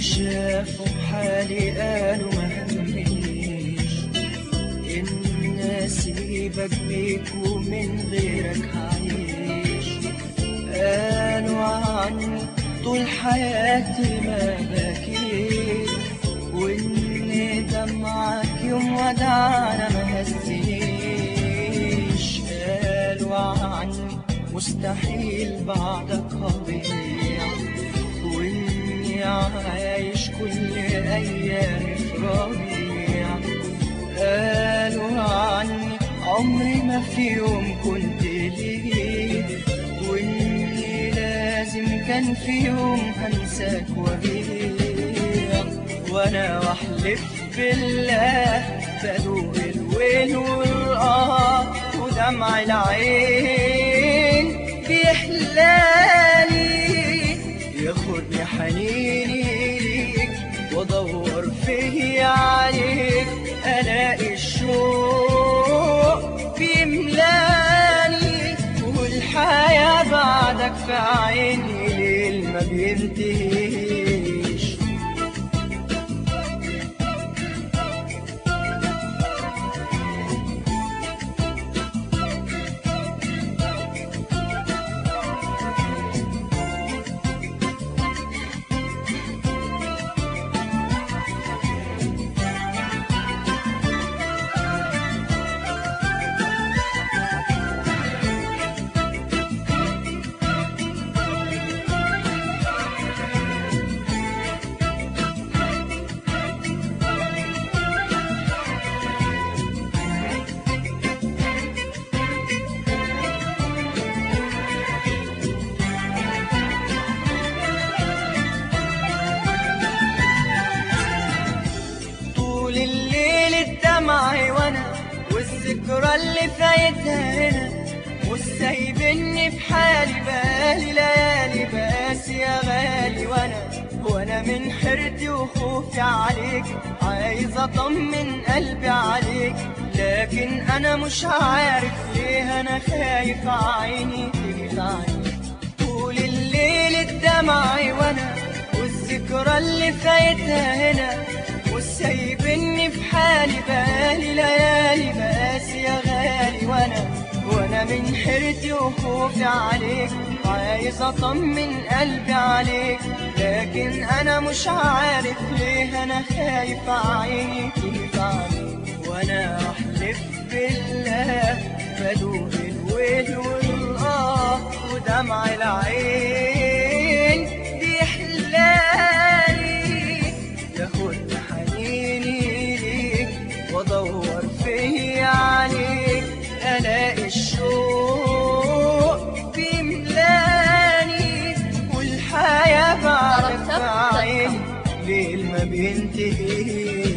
شافوا حالي قالوا ما همنيش إن أسيبك بيك ومن غيرك هعيش قالوا عني طول حياتي ما بكيت. وإن دمعك يوم ودعنا ما هزنيش قالوا عني مستحيل بعدك هضيع وإني كل أيامي في ربيع قالوا عني عمري ما في يوم كنت ليه وإني لازم كان في يوم هنساك وبيع وأنا وأحلف بالله بدوق الويل والآه ودمع العين. بعدك في عيني ليل ما بينتهيش والذكرى اللي فايتها هنا مش سايبني في حالي بالي. ليالي بقاسي يا غالي وأنا وأنا من حيرتي وخوفي عليك. عايز أطمن قلبي عليك. لكن أنا مش عارف ليه أنا خايف عيني عيني طول الليل الدمع وأنا والذكرى اللي فايتها هنا وسايبني من حيرتي وخوفي عليك عايز أطمن قلبي عليك. لكن أنا مش عارف ليه أنا خايف عيني تيجي عليك. وأنا أحلف بالله بدوق الويل الليل ما بينتهي